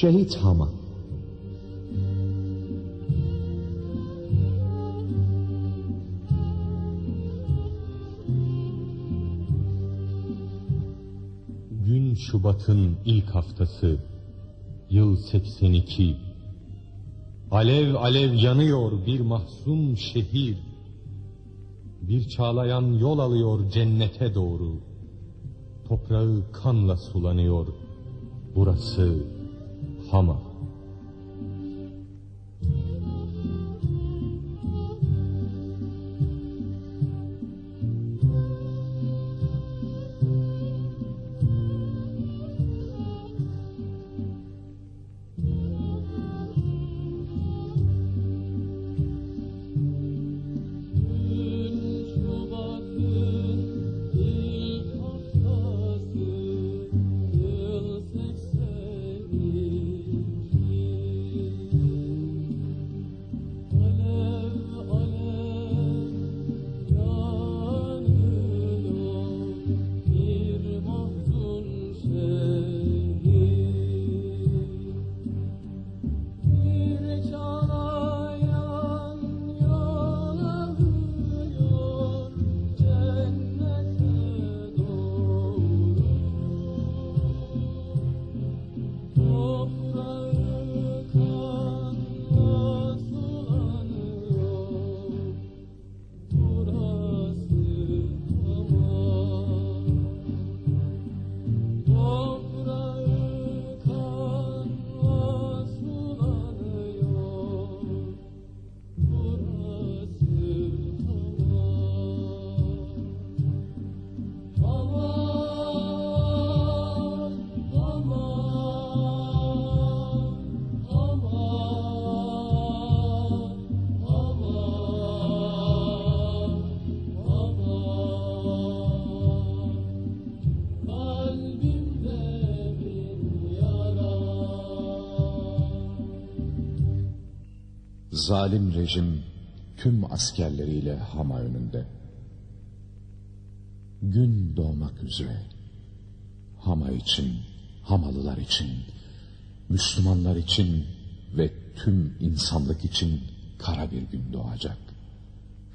Şehit Hama Gün Şubat'ın ilk haftası, yıl 82. Alev alev yanıyor bir mahzun şehir. Bir çağlayan yol alıyor cennete doğru. Toprağı kanla sulanıyor. Burası Hama. Zalim rejim tüm askerleriyle Hama önünde. Gün doğmak üzere. Hama için, Hamalılar için, Müslümanlar için ve tüm insanlık için kara bir gün doğacak.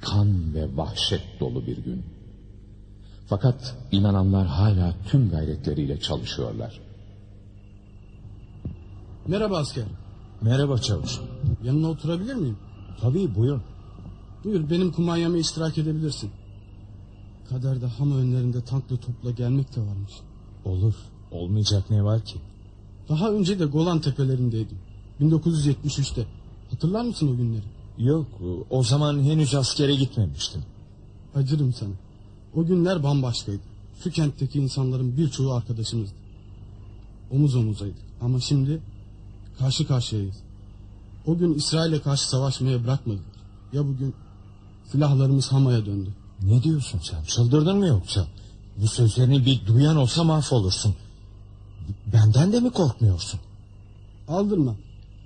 Kan ve vahşet dolu bir gün. Fakat inananlar hala tüm gayretleriyle çalışıyorlar. Merhaba asker. Merhaba çavuş. Yanına oturabilir miyim? Tabii buyur. Buyur benim kumanyama iştirak edebilirsin. Kaderde ham önlerinde tanklı topla gelmek de varmış. Olur. Olmayacak ne var ki? Daha önce de Golan tepelerindeydim. 1973'te. Hatırlar mısın o günleri? Yok o zaman henüz askere gitmemiştim. Acırım sana. O günler bambaşkaydı. Şu kentteki insanların birçoğu arkadaşımızdı. Omuz omuzaydık. Ama şimdi karşı karşıyayız. O gün İsrail'e karşı savaşmaya bırakmadılar. Ya bugün silahlarımız Hama'ya döndü. Ne diyorsun sen? Çıldırdın mı yoksa? Bu sözlerini bir duyan olsa mahvolursun. Benden de mi korkmuyorsun? Aldırma.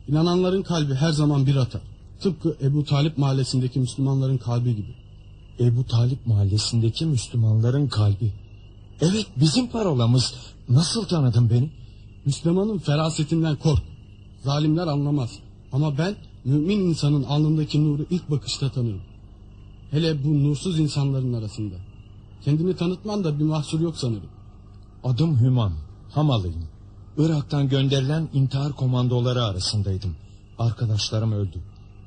İnananların kalbi her zaman bir atar. Tıpkı Ebu Talip mahallesindeki Müslümanların kalbi gibi. Ebu Talip mahallesindeki Müslümanların kalbi. Evet bizim parolamız. Nasıl tanıdın beni? Müslümanın ferasetinden kork. Zalimler anlamaz. Ama ben mümin insanın alnındaki nuru ilk bakışta tanırım. Hele bu nursuz insanların arasında. Kendini tanıtman da bir mahsur yok sanırım. Adım Hüman. Hamalıyım. Irak'tan gönderilen intihar komandoları arasındaydım. Arkadaşlarım öldü.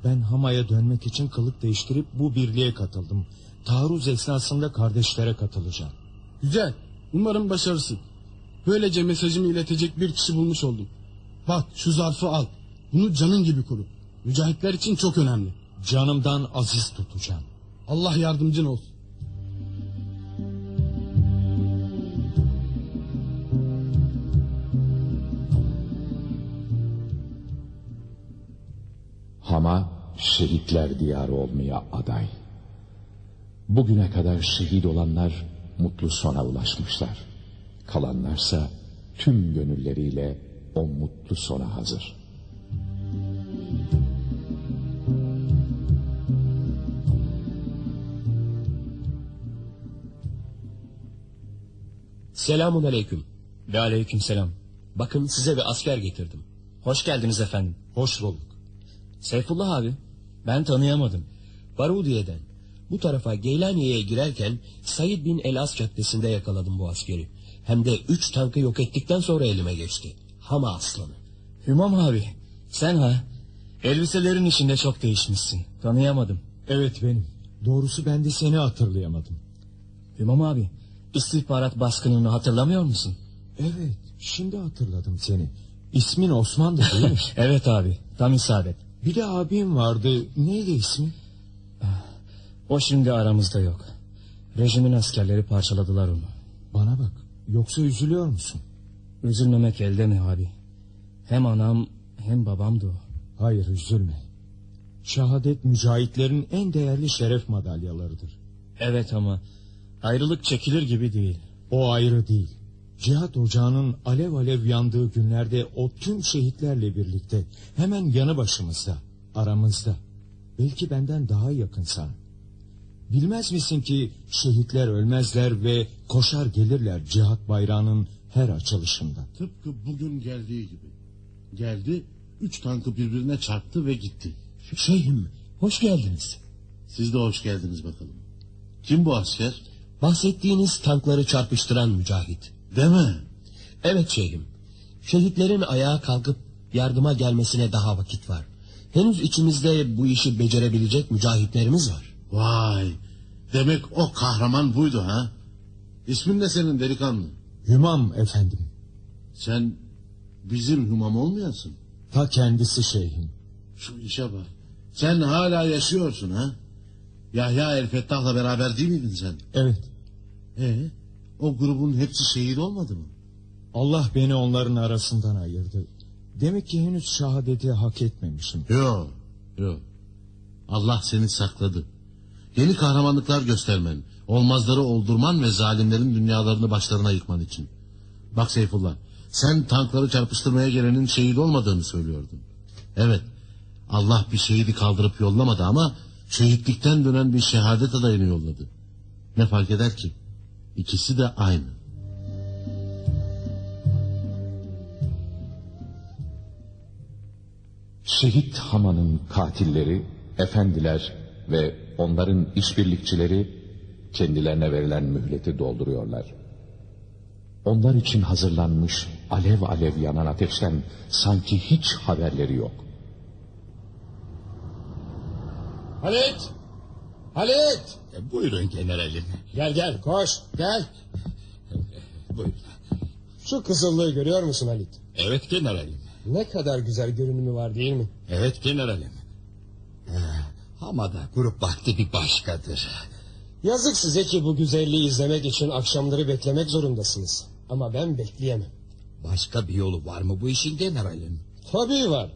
Ben Hama'ya dönmek için kılık değiştirip bu birliğe katıldım. Taarruz esnasında kardeşlere katılacağım. Güzel. Umarım başarısın. Böylece mesajımı iletecek bir kişi bulmuş oldum. Bak şu zarfı al. Bunu canın gibi koru. Mücahitler için çok önemli. Canımdan aziz tutacağım. Allah yardımcın olsun. Hama şehitler diyarı olmaya aday. Bugüne kadar şehit olanlar mutlu sona ulaşmışlar. Kalanlarsa tüm gönülleriyle o mutlu sona hazır. Selamun aleyküm. Ve aleyküm selam. Bakın size bir asker getirdim. Hoş geldiniz efendim. Hoş bulduk. Seyfullah abi. Ben tanıyamadım. Barudiye'den. Bu tarafa Geylaniye'ye girerken Said bin El-As caddesinde yakaladım bu askeri. Hem de üç tankı yok ettikten sonra elime geçti. Hama aslanı. Hümam abi. Sen ha? Elbiselerin içinde çok değişmişsin. Tanıyamadım. Evet benim. Doğrusu ben de seni hatırlayamadım. Hümam abi. istihbarat baskınını hatırlamıyor musun? Evet, şimdi hatırladım seni. İsmin Osman'dı değil mi? Evet abi. Tam isabet. Bir de abim vardı. Neydi ismi? O şimdi aramızda yok. Rejimin askerleri parçaladılar onu. Bana bak. Yoksa üzülüyor musun? Üzülmemek elde mi abi? Hem anam hem babamdı o. Hayır üzülme. Şehadet mücahitlerin en değerli şeref madalyalarıdır. Evet ama ayrılık çekilir gibi değil. O ayrı değil. Cihat ocağının alev alev yandığı günlerde o tüm şehitlerle birlikte hemen yanı başımızda, aramızda. Belki benden daha yakın sana. Bilmez misin ki şehitler ölmezler ve koşar gelirler cihat bayrağının her açılışında. Tıpkı bugün geldiği gibi. Geldi, üç tankı birbirine çarptı ve gitti. Şeyhim hoş geldiniz. Siz de hoş geldiniz bakalım. Kim bu asker? Bahsettiğiniz tankları çarpıştıran mücahit. Deme. Evet şeyhim. Şehitlerin ayağa kalkıp yardıma gelmesine daha vakit var. Henüz içimizde bu işi becerebilecek mücahitlerimiz var. Vay. Demek o kahraman buydu ha? İsmin ne senin delikanlı? Hümam efendim. Sen bizim hümam olmayasın. Ta kendisi şeyhim. Şu işe bak. Sen hala yaşıyorsun ha? Yahya El Fettah'la beraber değil miydin sen? Evet. Ee, o grubun hepsi şehit olmadı mı? Allah beni onların arasından ayırdı. Demek ki henüz şehadeti hak etmemişim. Yok, yok. Allah seni sakladı. Yeni kahramanlıklar göstermen, olmazları oldurman ve zalimlerin dünyalarını başlarına yıkman için. Bak Seyfullah, sen tankları çarpıştırmaya gelenin şehit olmadığını söylüyordun. Evet, Allah bir şehidi kaldırıp yollamadı ama şehitlikten dönen bir şehadet adayını yolladı. Ne fark eder ki? İkisi de aynı. Şehit Haman'ın katilleri, efendiler ve onların işbirlikçileri kendilerine verilen mühleti dolduruyorlar. Onlar için hazırlanmış alev alev yanan ateşten sanki hiç haberleri yok. Halit! Halit! E, Buyurun generalim. Gel gel koş gel. Buyurun. Şu kızıllığı görüyor musun Halit? Evet generalim. Ne kadar güzel görünümü var değil mi? Evet generalim. Ee, Hamada grup vakti bir başkadır. Yazık size ki bu güzelliği izlemek için akşamları beklemek zorundasınız. Ama ben bekleyemem. Başka bir yolu var mı bu işin generalim? Tabii var.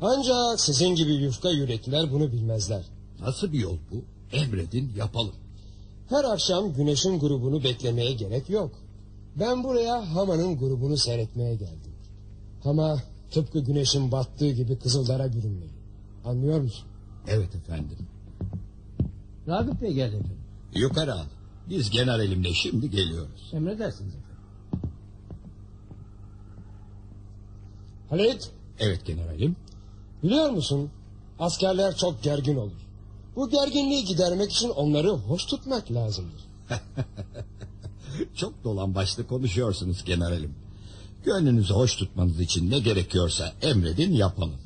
Ancak sizin gibi yufka yürekliler bunu bilmezler. Nasıl bir yol bu? Emredin yapalım. Her akşam güneşin grubunu beklemeye gerek yok. Ben buraya Hama'nın grubunu seyretmeye geldim. Hama tıpkı güneşin battığı gibi kızıldara bürünmeli. Anlıyor musun? Evet efendim. Ragıp Bey geldi efendim. Yukarı al. Biz generalimle şimdi geliyoruz. Emredersiniz efendim. Halit Evet generalim. biliyor musun askerler çok gergin olur. Bu gerginliği gidermek için onları hoş tutmak lazımdır. Çok dolan başlı konuşuyorsunuz generalim. Gönlünüzü hoş tutmanız için ne gerekiyorsa emredin yapalım.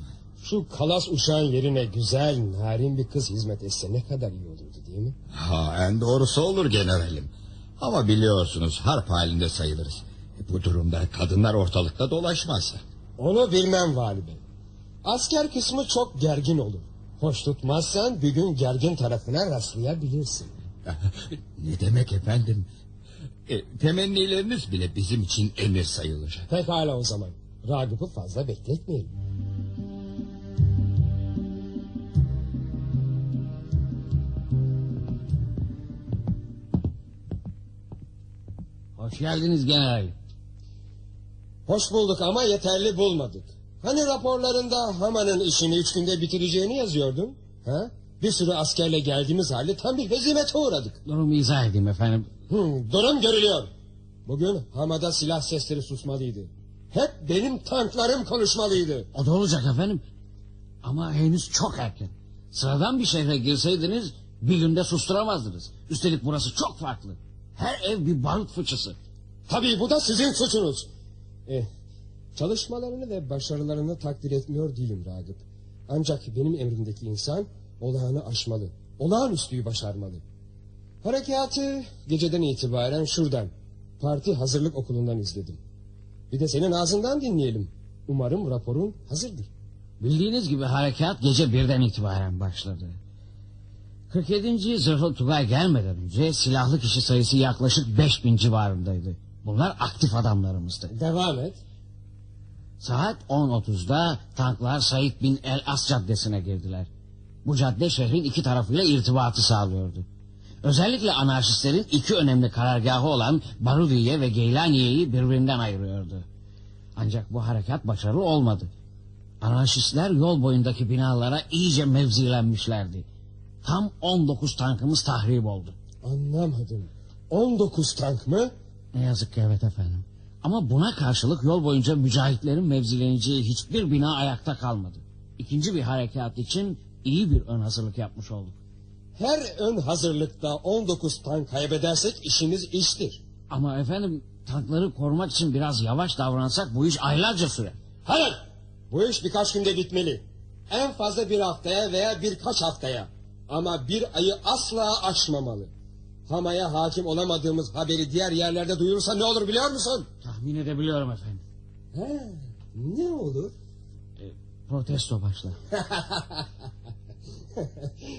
Şu kalas uşağın yerine güzel, narin bir kız hizmet etse ne kadar iyi olurdu değil mi? Ha, en doğrusu olur generalim. Ama biliyorsunuz harp halinde sayılırız. E, Bu durumda kadınlar ortalıkta dolaşmaz. Onu bilmem vali bey. Asker kısmı çok gergin olur. Hoş tutmazsan bir gün gergin tarafına rastlayabilirsin. ne demek efendim? E, temennileriniz bile bizim için emir sayılır. Pekala o zaman. Ragıp'ı fazla bekletmeyelim. Hoş geldiniz general. Hoş bulduk ama yeterli bulmadık. Hani raporlarında Haman'ın işini üç günde bitireceğini yazıyordun? Ha? Bir sürü askerle geldiğimiz halde tam bir hezimete uğradık. Durumu izah edeyim efendim. Hmm, durum görülüyor. Bugün Hama'da silah sesleri susmalıydı. Hep benim tanklarım konuşmalıydı. O da olacak efendim. Ama henüz çok erken. Sıradan bir şehre girseydiniz bir günde susturamazdınız. Üstelik burası çok farklı. Her ev bir barut fıçısı. Tabii bu da sizin suçunuz. Eh, çalışmalarını ve başarılarını takdir etmiyor değilim Ragıp. Ancak benim emrimdeki insan olağanı aşmalı. Olağanüstüyü başarmalı. Harekatı geceden itibaren şuradan. Parti hazırlık okulundan izledim. Bir de senin ağzından dinleyelim. Umarım raporun hazırdır. Bildiğiniz gibi harekat gece birden itibaren başladı. 47. Zırhlı Tugay gelmeden önce silahlı kişi sayısı yaklaşık 5000 civarındaydı. Bunlar aktif adamlarımızdı. Devam et. Saat 10.30'da tanklar Said bin El As caddesine girdiler. Bu cadde şehrin iki tarafıyla irtibatı sağlıyordu. Özellikle anarşistlerin iki önemli karargahı olan Barudiye ve Geylaniye'yi birbirinden ayırıyordu. Ancak bu harekat başarılı olmadı. Anarşistler yol boyundaki binalara iyice mevzilenmişlerdi. Tam 19 tankımız tahrip oldu. Anlamadım. 19 tank mı? Ne yazık ki evet efendim. Ama buna karşılık yol boyunca mücahitlerin mevzileneceği hiçbir bina ayakta kalmadı. İkinci bir harekat için iyi bir ön hazırlık yapmış olduk. Her ön hazırlıkta 19 tank kaybedersek işimiz iştir. Ama efendim tankları korumak için biraz yavaş davransak bu iş aylarca sürer. Hayır. Bu iş birkaç günde bitmeli. En fazla bir haftaya veya birkaç haftaya. Ama bir ayı asla aşmamalı. Hamaya hakim olamadığımız haberi diğer yerlerde duyulursa ne olur biliyor musun? Tahmin edebiliyorum efendim. He, ne olur? Protesto başlar.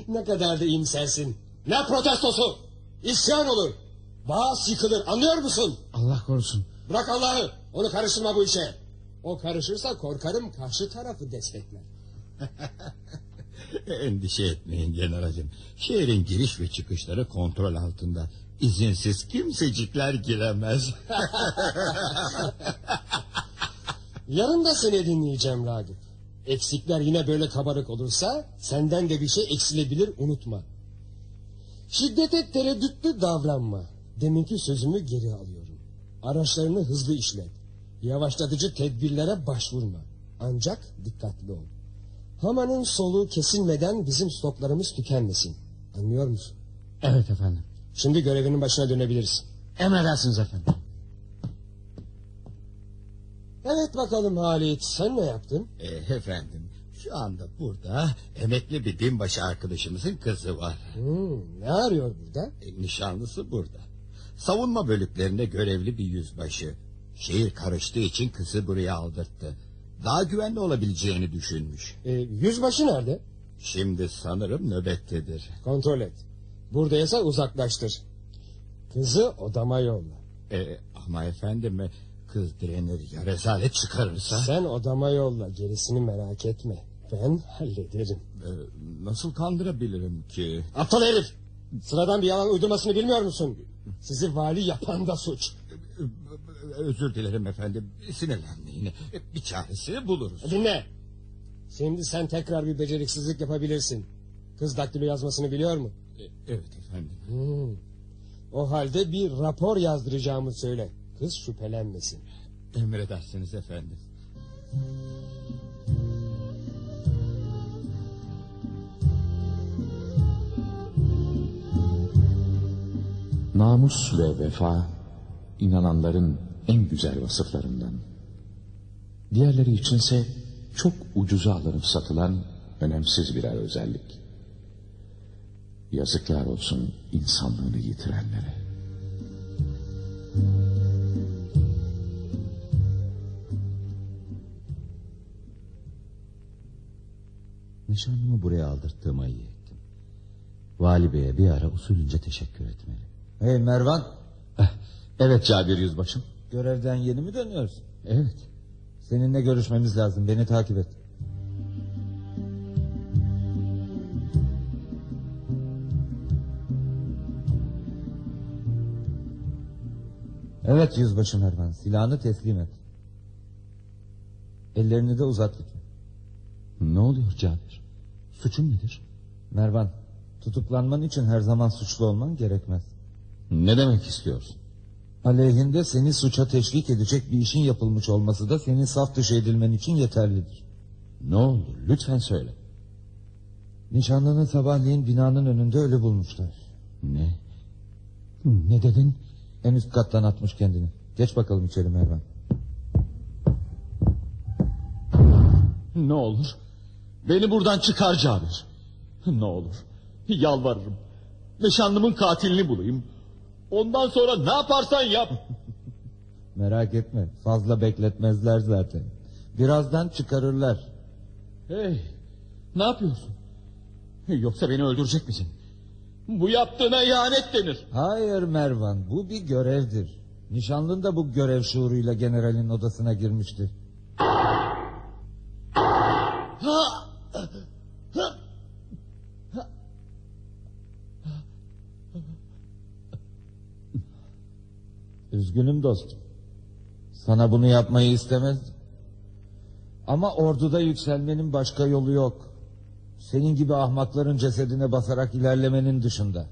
ne kadar da imsensin. Ne protestosu? İsyan olur. Bağız yıkılır anlıyor musun? Allah korusun. Bırak Allah'ı. Onu karıştırma bu işe. O karışırsa korkarım karşı tarafı destekler. Endişe etmeyin generalim. Şehrin giriş ve çıkışları kontrol altında. İzinsiz kimsecikler giremez. Yarın da seni dinleyeceğim Ragıp. Eksikler yine böyle kabarık olursa senden de bir şey eksilebilir unutma. Şiddete tereddütlü davranma. Deminki sözümü geri alıyorum. Araçlarını hızlı işlet. Yavaşlatıcı tedbirlere başvurma. Ancak dikkatli ol. Hamanın soluğu kesilmeden bizim stoklarımız tükenmesin. Anlıyor musun? Evet efendim. Şimdi görevinin başına dönebilirsin. Emredersiniz efendim. Evet bakalım Halit sen ne yaptın? e, efendim şu anda burada emekli bir binbaşı arkadaşımızın kızı var. Hmm, ne arıyor burada? E, nişanlısı burada. Savunma bölüklerinde görevli bir yüzbaşı. Şehir karıştığı için kızı buraya aldırttı. Daha güvenli olabileceğini düşünmüş. Ee, yüzbaşı nerede? Şimdi sanırım nöbettedir. Kontrol et. Buradaysa uzaklaştır. Kızı odama yolla. E, ama efendim e, kız direnir ya rezalet çıkarırsa. Sen odama yolla. Gerisini merak etme. Ben hallederim. E, nasıl kandırabilirim ki? Aptal herif. Sıradan bir yalan uydurmasını bilmiyor musun? Sizi vali yapan da suç. Özür dilerim efendim. Sinirlenmeyin. Bir çaresini buluruz. Dinle. Şimdi sen tekrar bir beceriksizlik yapabilirsin. Kız daktilo yazmasını biliyor mu? E, Evet efendim. Hmm. O halde bir rapor yazdıracağımı söyle. Kız şüphelenmesin. Emredersiniz efendim. Namus ve vefa inananların en güzel vasıflarından. Diğerleri içinse çok ucuza alınıp satılan önemsiz birer özellik. Yazıklar olsun insanlığını yitirenlere. Nişanlımı buraya aldırttığıma iyi ettim. Vali Bey'e bir ara usulünce teşekkür etmeli. Hey Mervan, Eh, Evet Cabir Yüzbaşım. Görevden yeni mi dönüyorsun? Evet. Seninle görüşmemiz lazım, beni takip et. Evet yüzbaşı Mervan, silahını teslim et. Ellerini de uzat lütfen. Ne oluyor Cabir? Suçum nedir? Mervan, tutuklanman için her zaman suçlu olman gerekmez. Ne demek istiyorsun? Aleyhinde seni suça teşvik edecek bir işin yapılmış olması da senin saf dışı edilmen için yeterlidir. Ne olur lütfen söyle. Nişanlını sabahleyin binanın önünde ölü bulmuşlar. Ne? Ne dedin? En üst kattan atmış kendini. Geç bakalım içeri Mervan. Ne olur. Beni buradan çıkar Cabir. Ne olur. Yalvarırım. Nişanlımın katilini bulayım. Ondan sonra ne yaparsan yap. Merak etme fazla bekletmezler zaten. Birazdan çıkarırlar. Hey, ne yapıyorsun? Yoksa beni öldürecek misin? Bu yaptığına ihanet denir. Hayır Mervan bu bir görevdir. Nişanlın da bu görev şuuruyla generalin odasına girmişti. Üzgünüm dostum. Sana bunu yapmayı istemezdim. Ama orduda yükselmenin başka yolu yok. Senin gibi ahmakların cesedine basarak ilerlemenin dışında.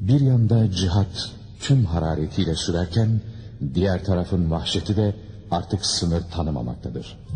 Bir yanda cihat tüm hararetiyle sürerken diğer tarafın vahşeti de artık sınır tanımamaktadır.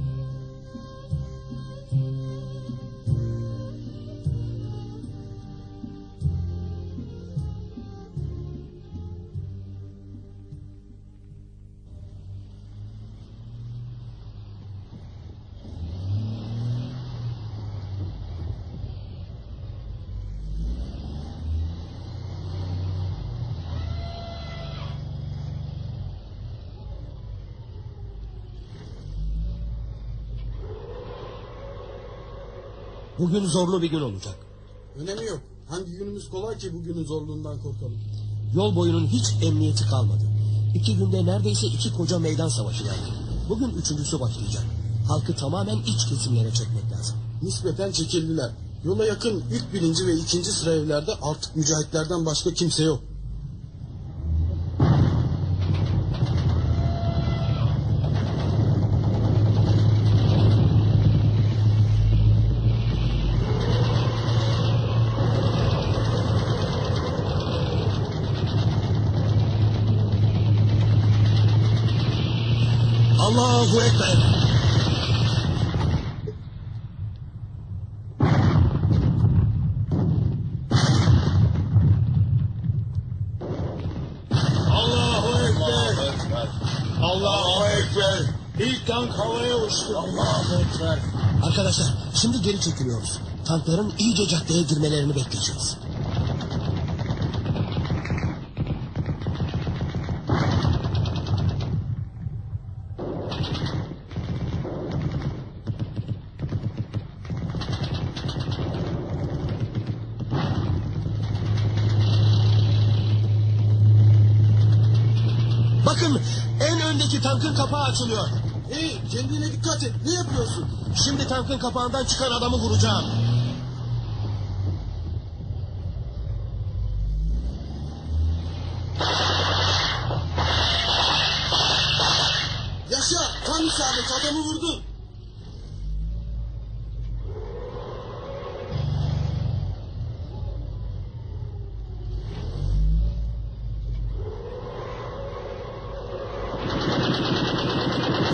Bugün zorlu bir gün olacak. Önemi yok. Hangi günümüz kolay ki bugünün zorluğundan korkalım. Yol boyunun hiç emniyeti kalmadı. İki günde neredeyse iki koca meydan savaşı verdi. Bugün üçüncüsü başlayacak. Halkı tamamen iç kesimlere çekmek lazım. Nispeten çekildiler. Yola yakın ilk birinci ve ikinci sıra evlerde artık mücahitlerden başka kimse yok. Allahu Ekber. Allahu Ekber. Allahu Ekber. İlk tank havaya uçtu. Allahu Ekber. Arkadaşlar şimdi geri çekiliyoruz. Tankların iyice caddeye girmelerini bekleyeceğiz. Bakın en öndeki tankın kapağı açılıyor. Kendine dikkat et. Ne yapıyorsun? Şimdi tankın kapağından çıkan adamı vuracağım. Yaşa. Tam isabet adamı vurdun.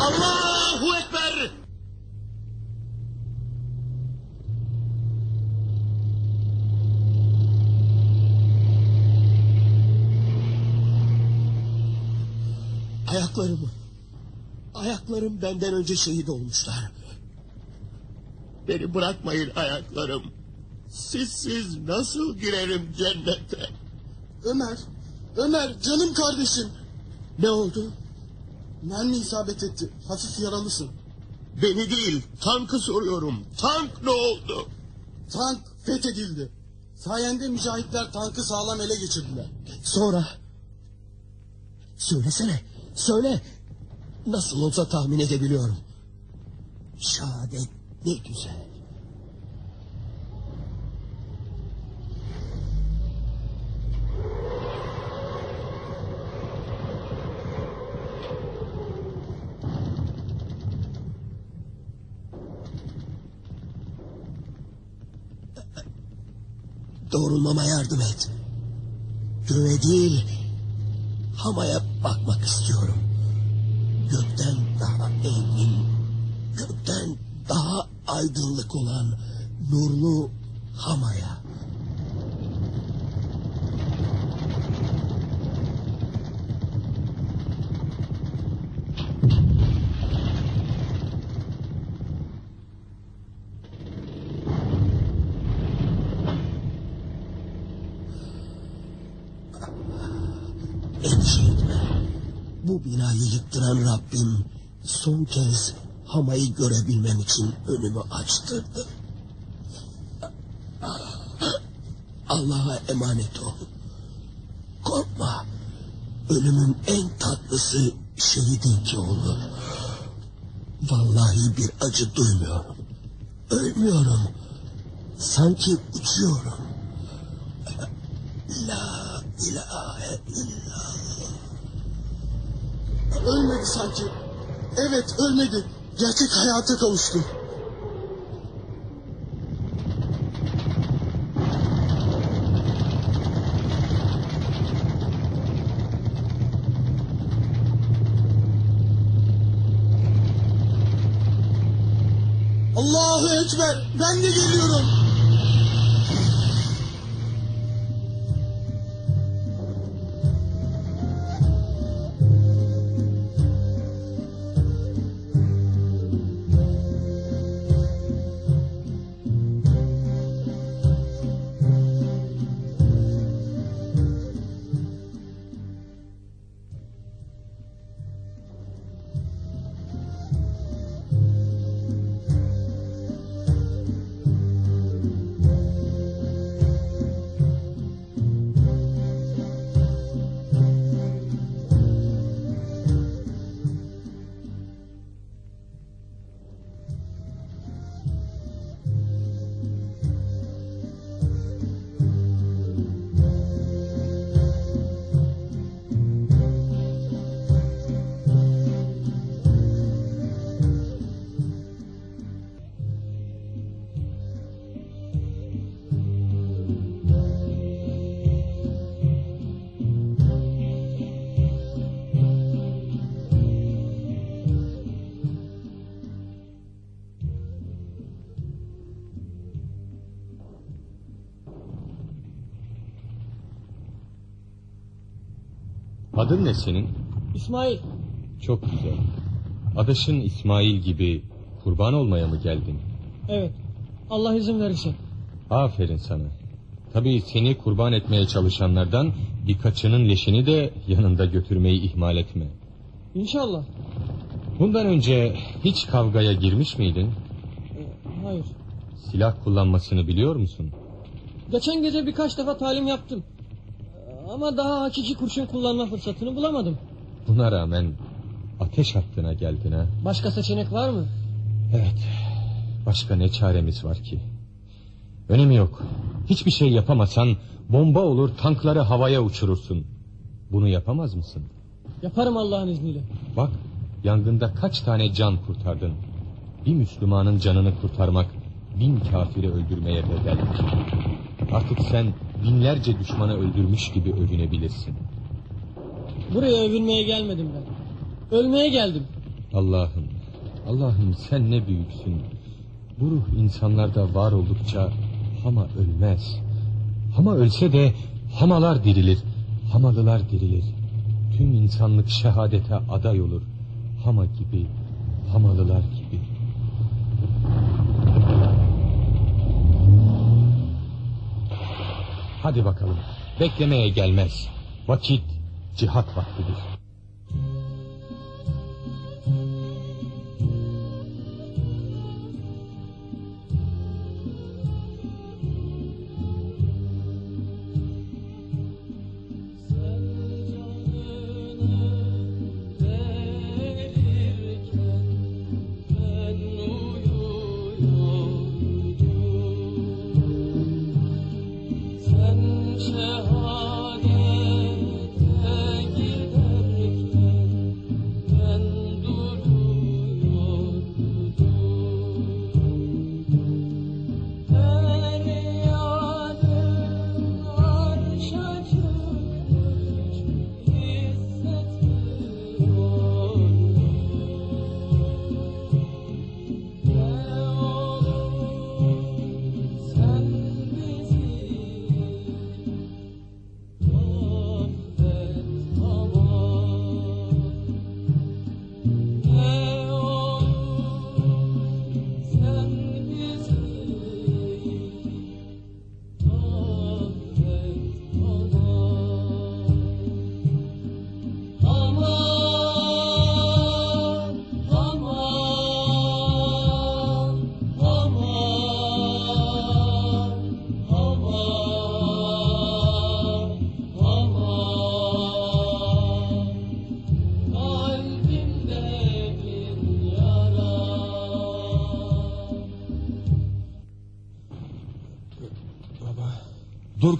Allahu Ekber! Ayaklarım, ayaklarım benden önce şehit olmuşlar. Beni bırakmayın ayaklarım. Sizsiz nasıl girerim cennete? Ömer. Ömer canım kardeşim. Ne oldu? Mermi isabet etti. Hafif yaralısın. Beni değil, tankı soruyorum. Tank ne oldu? Tank fethedildi. Sayende mücahitler tankı sağlam ele geçirdiler. Sonra? Söylesene, söyle. Nasıl olsa tahmin edebiliyorum. Şahadet ne güzel. Doğrulmama yardım et. Göğe değil, hamaya bakmak istiyorum. Gökten daha engin, gökten daha aydınlık olan nurlu Hama'ya. Endişe etme. Bu binayı yıktıran Rabbim son kez Hama'yı görebilmem için önümü açtırdı. Allah'a emanet ol. Korkma. Ölümün en tatlısı şehidinki olur. Vallahi bir acı duymuyorum. Ölmüyorum. Sanki uçuyorum. La ilahe illallah. Ölmedi sanki. Evet ölmedi. Gerçek hayata kavuştu. Allahu Ekber. Ben de geliyorum. Adın ne senin? İsmail. Çok güzel. Adaşın İsmail gibi kurban olmaya mı geldin? Evet. Allah izin verirse. Aferin sana. Tabii seni kurban etmeye çalışanlardan birkaçının leşini de yanında götürmeyi ihmal etme. İnşallah. Bundan önce hiç kavgaya girmiş miydin? Ee, hayır. Silah kullanmasını biliyor musun? Geçen gece birkaç defa talim yaptım. Ama daha hakiki kurşun kullanma fırsatını bulamadım. Buna rağmen ateş hattına geldin ha. Başka seçenek var mı? Evet. Başka ne çaremiz var ki? Önemi yok. Hiçbir şey yapamasan bomba olur tankları havaya uçurursun. Bunu yapamaz mısın? Yaparım Allah'ın izniyle. Bak yangında kaç tane can kurtardın. Bir Müslümanın canını kurtarmak bin kafiri öldürmeye bedeldir. Artık sen binlerce düşmanı öldürmüş gibi övünebilirsin. Buraya övünmeye gelmedim ben. Ölmeye geldim. Allah'ım, Allah'ım sen ne büyüksün. Bu ruh insanlarda var oldukça Hama ölmez. Hama ölse de Hamalar dirilir, Hamalılar dirilir. Tüm insanlık şehadete aday olur. Hama gibi, Hamalılar gibi. Hadi bakalım, beklemeye gelmez. Vakit cihat vaktidir.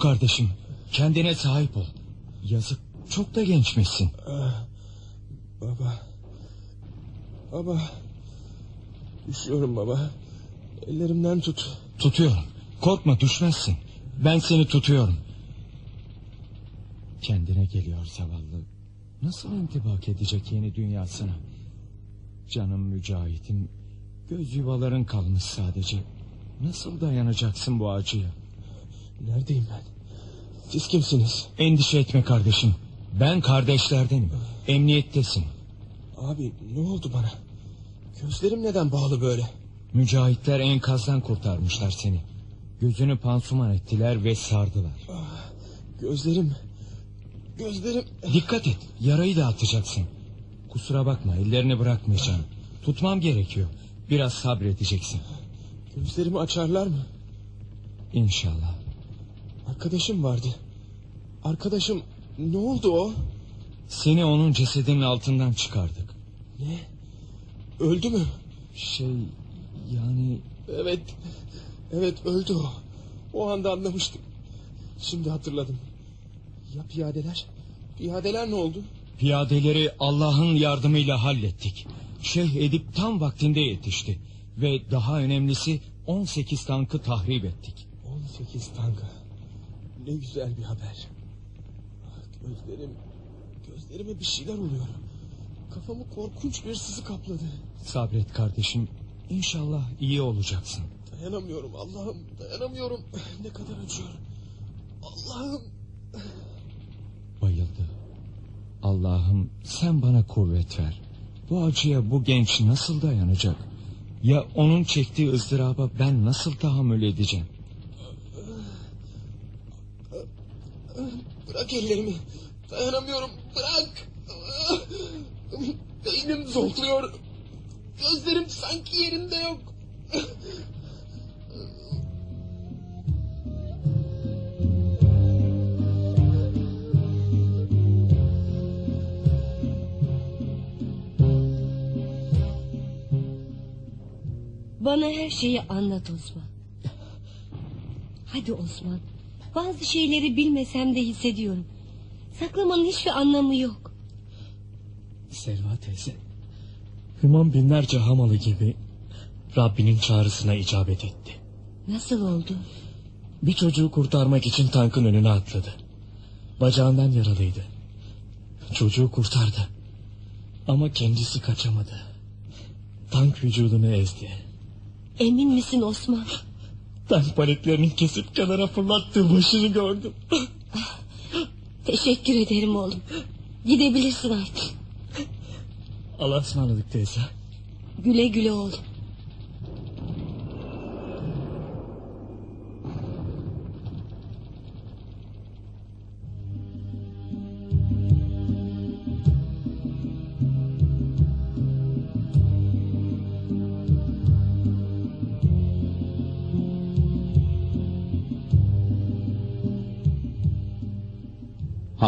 Kardeşim. Kendine sahip ol. Yazık. Çok da gençmişsin. Baba. Baba. Düşüyorum baba. Ellerimden tut. Tutuyorum. Korkma düşmezsin. Ben seni tutuyorum. Kendine geliyor zavallı. Nasıl intibak edecek yeni dünyasına? Canım mücahitim. Göz yuvaların kalmış sadece. Nasıl dayanacaksın bu acıya? Neredeyim ben? Siz kimsiniz? Endişe etme kardeşim. Ben kardeşlerdenim. Emniyettesin. Abi ne oldu bana? Gözlerim neden bağlı böyle? Mücahitler enkazdan kurtarmışlar seni. Gözünü pansuman ettiler ve sardılar. Gözlerim... Gözlerim... Dikkat et. Yarayı da atacaksın. Kusura bakma ellerini bırakmayacağım. Tutmam gerekiyor. Biraz sabredeceksin. Gözlerimi açarlar mı? İnşallah. Arkadaşım vardı. Arkadaşım ne oldu o? Seni onun cesedinin altından çıkardık. Ne? Öldü mü? Şey yani... Evet. Evet öldü o. O anda anlamıştım. Şimdi hatırladım. Ya piyadeler? Piyadeler ne oldu? Piyadeleri Allah'ın yardımıyla hallettik. Şeyh Edip tam vaktinde yetişti. Ve daha önemlisi 18 tankı tahrip ettik. 18 tankı. Ne güzel bir haber. Ah, Gözlerim... Gözlerime bir şeyler oluyor. Kafamı korkunç bir sızı kapladı. Sabret kardeşim. İnşallah iyi olacaksın. Dayanamıyorum Allah'ım dayanamıyorum. Ne kadar acıyor. Allah'ım. Bayıldı. Allah'ım sen bana kuvvet ver. Bu acıya bu genç nasıl dayanacak? Ya onun çektiği ızdıraba ben nasıl tahammül edeceğim? Bırak ellerimi. Dayanamıyorum. Bırak. Beynim zonkluyor. Gözlerim sanki yerinde yok. Bana her şeyi anlat Osman. Hadi Osman. Bazı şeyleri bilmesem de hissediyorum. Saklamanın hiçbir anlamı yok. Selva teyze. Hüman binlerce hamalı gibi Rabbinin çağrısına icabet etti. Nasıl oldu? Bir çocuğu kurtarmak için tankın önüne atladı. Bacağından yaralıydı. Çocuğu kurtardı. Ama kendisi kaçamadı. Tank vücudunu ezdi. Emin misin Osman? Tank paletlerini kesip kenara fırlattığı başını gördüm. Teşekkür ederim oğlum. Gidebilirsin artık. Allah'a ısmarladık teyze. Güle güle oğlum.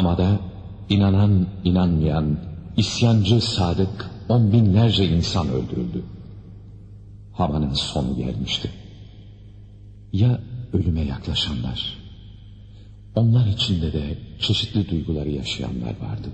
Hamada inanan inanmayan isyancı sadık on binlerce insan öldürüldü. Hama'nın sonu gelmişti. Ya ölüme yaklaşanlar? Onlar içinde de çeşitli duyguları yaşayanlar vardı.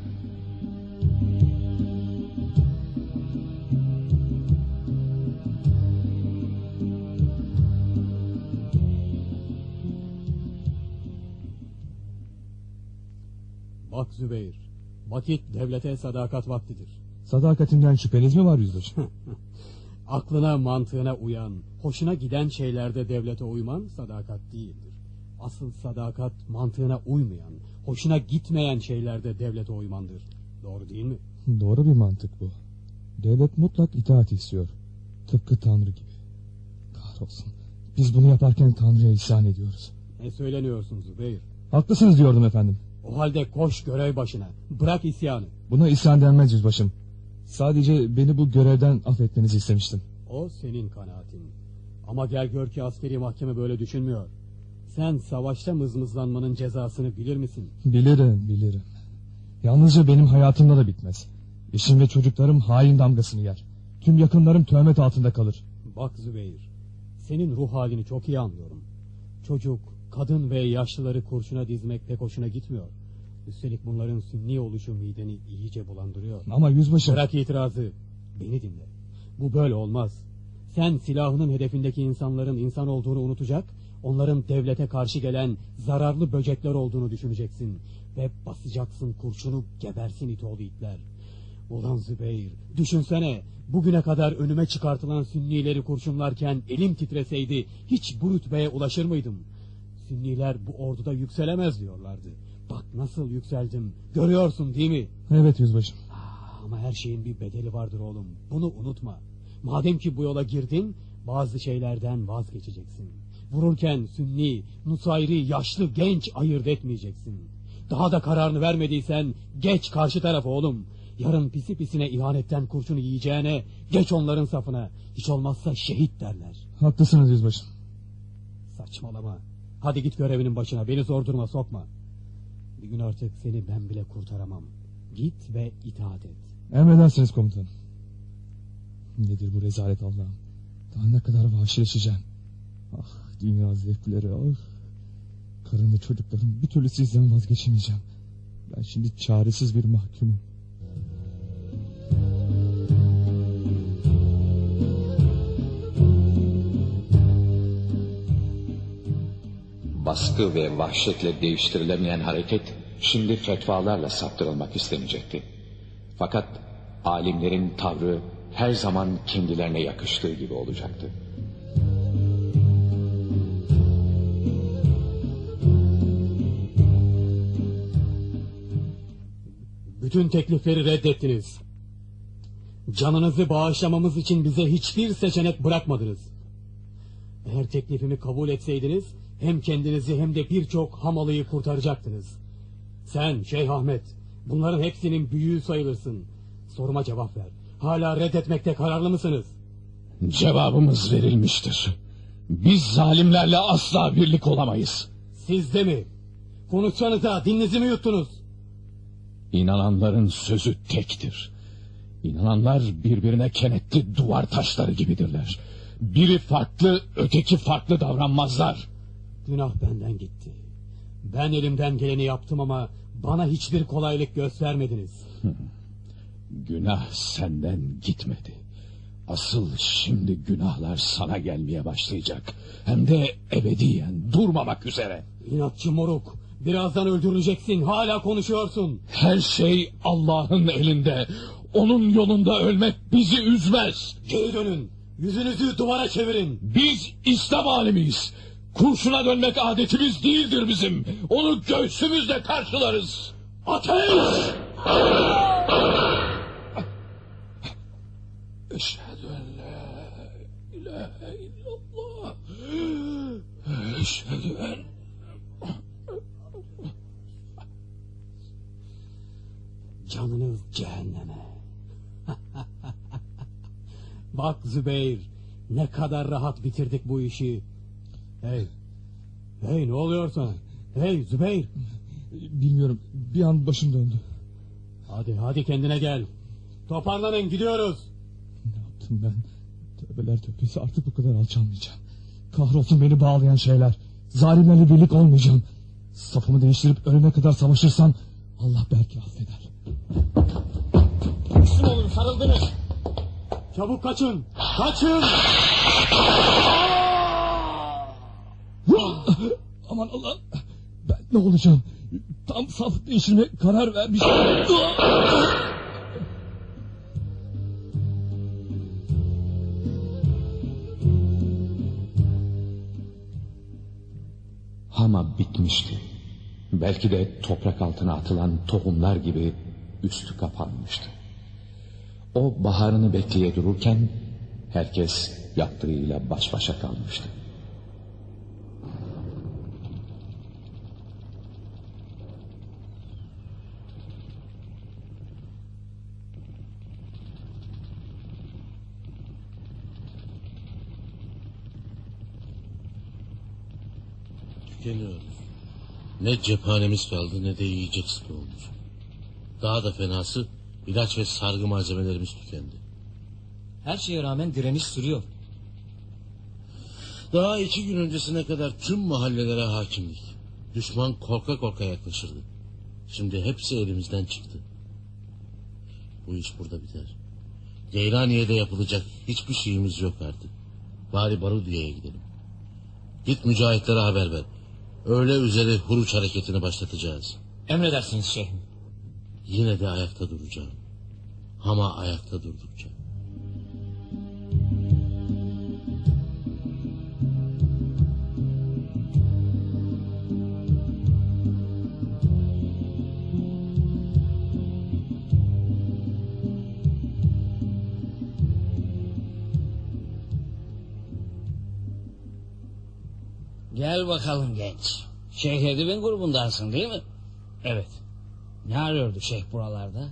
Zübeyir, vakit devlete sadakat vaktidir. Sadakatimden şüpheniz mi var yüzbaşı? Aklına mantığına uyan, hoşuna giden şeylerde devlete uyman sadakat değildir. Asıl sadakat mantığına uymayan, hoşuna gitmeyen şeylerde devlete uymandır. Doğru değil mi? Doğru bir mantık bu. Devlet mutlak itaat istiyor. Tıpkı Tanrı gibi. Kahrolsun. Biz bunu yaparken Tanrı'ya isyan ediyoruz. Ne söyleniyorsun Zübeyir? Haklısınız diyordum efendim. O halde koş görev başına. Bırak isyanı. Buna isyan denmez yüzbaşım. Sadece beni bu görevden affetmenizi istemiştim. O senin kanaatin. Ama gel gör ki askeri mahkeme böyle düşünmüyor. Sen savaşta mızmızlanmanın cezasını bilir misin? Bilirim, bilirim. Yalnızca benim hayatımda da bitmez. Eşim ve çocuklarım hain damgasını yer. Tüm yakınlarım töhmet altında kalır. Bak Zübeyir, senin ruh halini çok iyi anlıyorum. Çocuk, kadın ve yaşlıları kurşuna dizmek pek hoşuna gitmiyor. Üstelik bunların sünni oluşu mideni iyice bulandırıyor. Ama yüzbaşı... Bırak itirazı. Beni dinle. Bu böyle olmaz. Sen silahının hedefindeki insanların insan olduğunu unutacak, onların devlete karşı gelen zararlı böcekler olduğunu düşüneceksin. Ve basacaksın kurşunu gebersin it oğlu itler. Ulan Zübeyir, düşünsene bugüne kadar önüme çıkartılan sünnileri kurşunlarken elim titreseydi hiç bu rütbeye ulaşır mıydım? Sünniler bu orduda yükselemez diyorlardı. Bak nasıl yükseldim. Görüyorsun değil mi? Evet yüzbaşım. Ama her şeyin bir bedeli vardır oğlum. Bunu unutma. Madem ki bu yola girdin, bazı şeylerden vazgeçeceksin. Vururken sünni, nusayri, yaşlı, genç ayırt etmeyeceksin. Daha da kararını vermediysen geç karşı tarafa oğlum. Yarın pisi pisine ihanetten kurşunu yiyeceğine geç onların safına. Hiç olmazsa şehit derler. Haklısınız yüzbaşım. Saçmalama. Hadi git görevinin başına beni zor duruma sokma. Bir gün artık seni ben bile kurtaramam. Git ve itaat et. Emredersiniz komutanım. Nedir bu rezalet Allah'ım? Daha ne kadar vahşileşeceğim? Ah dünya zevkleri ah. Karım ve çocuklarım bir türlü sizden vazgeçemeyeceğim. Ben şimdi çaresiz bir mahkumum. Baskı ve vahşetle değiştirilemeyen hareket şimdi fetvalarla saptırılmak istenecekti. Fakat alimlerin tavrı her zaman kendilerine yakıştığı gibi olacaktı. Bütün teklifleri reddettiniz. Canınızı bağışlamamız için bize hiçbir seçenek bırakmadınız. Eğer teklifimi kabul etseydiniz hem kendinizi hem de birçok hamalıyı kurtaracaktınız. Sen Şeyh Ahmet bunların hepsinin büyüğü sayılırsın. Soruma cevap ver. Hala reddetmekte kararlı mısınız? Cevabımız verilmiştir. Biz zalimlerle asla birlik olamayız. Siz de mi? Konuşsanıza dilinizi mi yuttunuz? İnananların sözü tektir. İnananlar birbirine kenetli duvar taşları gibidirler. Biri farklı, öteki farklı davranmazlar. Günah benden gitti. Ben elimden geleni yaptım ama bana hiçbir kolaylık göstermediniz. Günah senden gitmedi. Asıl şimdi günahlar sana gelmeye başlayacak. Hem de ebediyen durmamak üzere. İnatçı moruk. Birazdan öldürüleceksin. Hala konuşuyorsun. Her şey Allah'ın elinde. Onun yolunda ölmek bizi üzmez. Geri dönün. Yüzünüzü duvara çevirin. Biz İslam alemiyiz. Kurşuna dönmek adetimiz değildir bizim. Onu göğsümüzle karşılarız. Ateş! Eşhedü en la ilahe illallah. Eşhedü en... Canınız cehenneme. Bak Zübeyir, ne kadar rahat bitirdik bu işi. Hey, hey ne oluyor sana? Hey Zübeyir. Bilmiyorum bir an başım döndü. Hadi hadi kendine gel. Toparlanın gidiyoruz. Ne yaptım ben? Tövbeler tövbesi artık bu kadar alçalmayacağım. Kahrolsun beni bağlayan şeyler. Zalimlerle birlik olmayacağım. Safımı değiştirip ölene kadar savaşırsam Allah belki affeder. Teslim olun sarıldınız. Çabuk kaçın. Kaçın. Aman Allah. Ben ne olacağım? Tam saf değiştirmeye karar vermiştim. Hama bitmişti. Belki de toprak altına atılan tohumlar gibi üstü kapanmıştı. O baharını bekleye dururken herkes yaptığıyla baş başa kalmıştı. Ne cephanemiz kaldı ne de yiyecek stoğumuz. Daha da fenası ilaç ve sargı malzemelerimiz tükendi. Her şeye rağmen direniş sürüyor. Daha iki gün öncesine kadar tüm mahallelere hakimdik. Düşman korka korka yaklaşırdı. Şimdi hepsi elimizden çıktı. Bu iş burada biter. Geylaniye'de yapılacak hiçbir şeyimiz yok artık. Bari Barudiye'ye gidelim. Git mücahitlere haber ver. Öğle üzeri huruç hareketini başlatacağız. Emredersiniz şeyhim. Yine de ayakta duracağım. Ama ayakta durdukça. Bakalım genç. Şeyh Edip'in grubundansın değil mi? Evet. Ne arıyordu şeyh buralarda?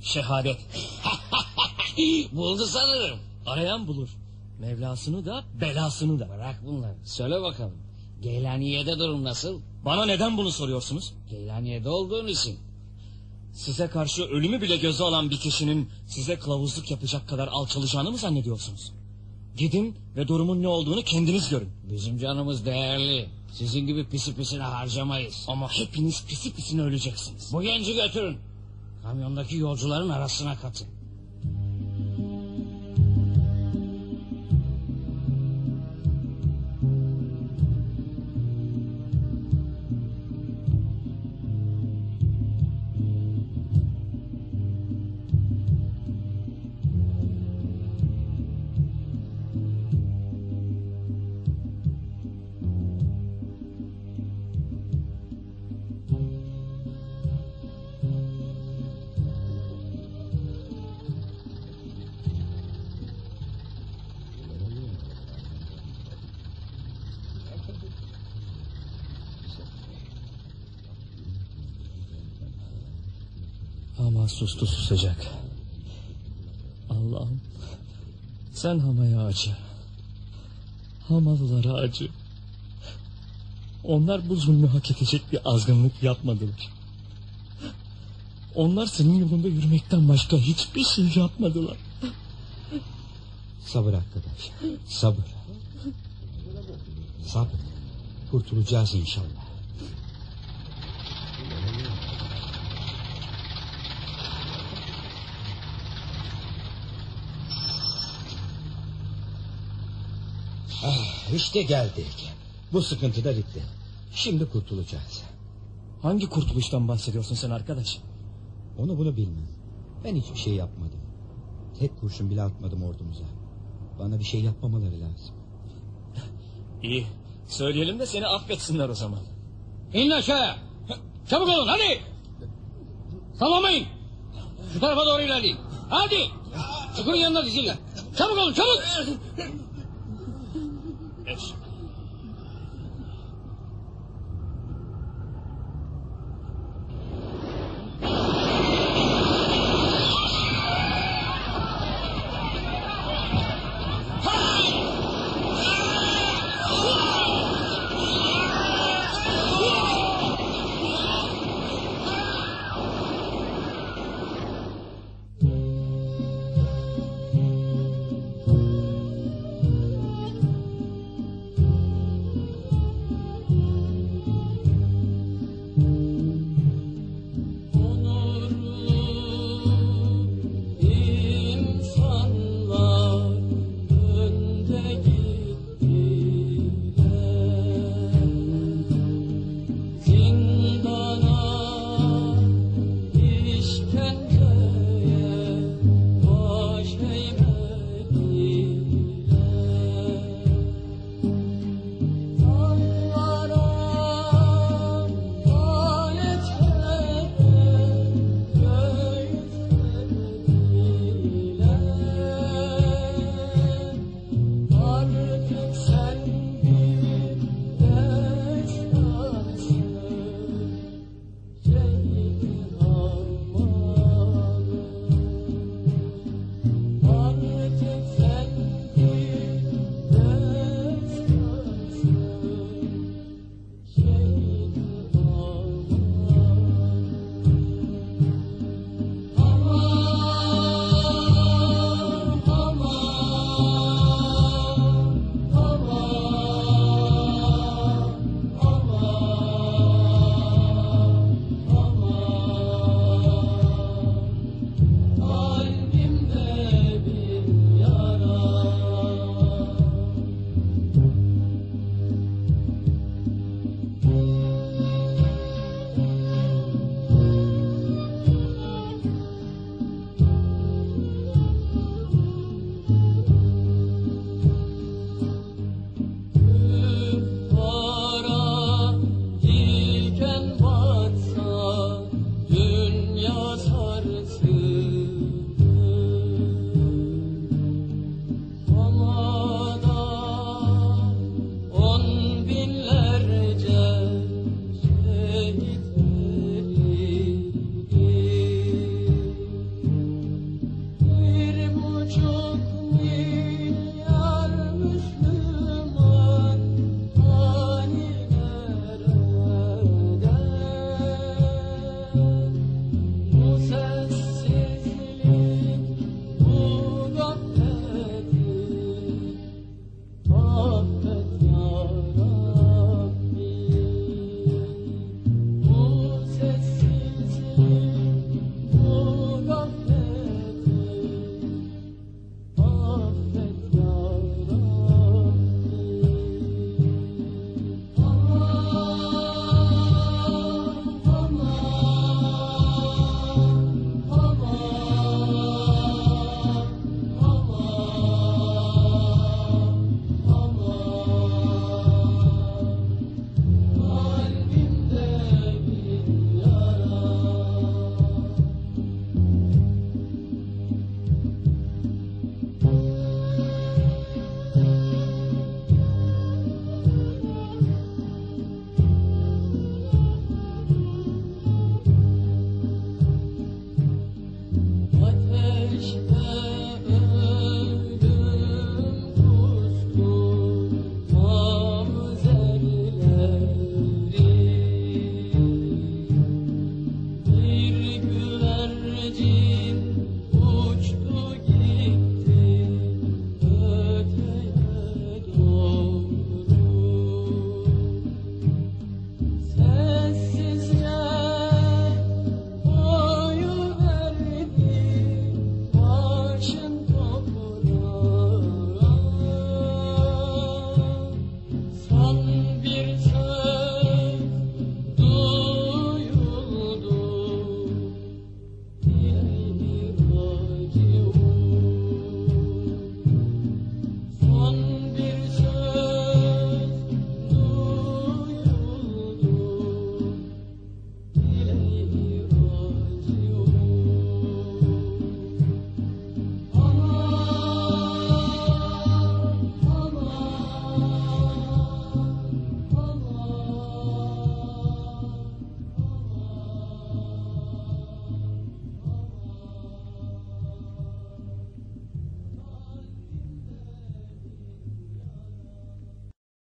Şehadet. Buldu sanırım. Arayan bulur. Mevlasını da belasını da. Bırak bunları. Söyle bakalım. Geylaniye'de durum nasıl? Bana neden bunu soruyorsunuz? Geylaniye'de olduğun için. Size karşı ölümü bile göze alan bir kişinin size kılavuzluk yapacak kadar alçalacağını mı zannediyorsunuz? Gidin ve durumun ne olduğunu kendiniz görün. Bizim canımız değerli. Sizin gibi pisi pisine harcamayız. Ama hepiniz pisi pisine öleceksiniz. Bu genci götürün. Kamyondaki yolcuların arasına katın. Ama sustu susacak. Allah'ım sen Hama'ya acı. Hamalılara acı. Onlar bu zulmü hak edecek bir azgınlık yapmadılar. Onlar senin yolunda yürümekten başka hiçbir şey yapmadılar. Sabır arkadaş. Sabır. Sabır. Kurtulacağız inşallah. Ah, işte geldik. Bu sıkıntı da bitti. Şimdi kurtulacağız. Hangi kurtuluştan bahsediyorsun sen arkadaş? Onu bunu bilmem. Ben hiçbir şey yapmadım. Tek kurşun bile atmadım ordumuza. Bana bir şey yapmamaları lazım. İyi. Söyleyelim de seni affetsinler o zaman. İnin aşağıya. Çabuk olun hadi. Sallamayın. Şu tarafa doğru ilerleyin. Hadi. Çukurun yanına dizilin. Çabuk olun çabuk. Eşhedü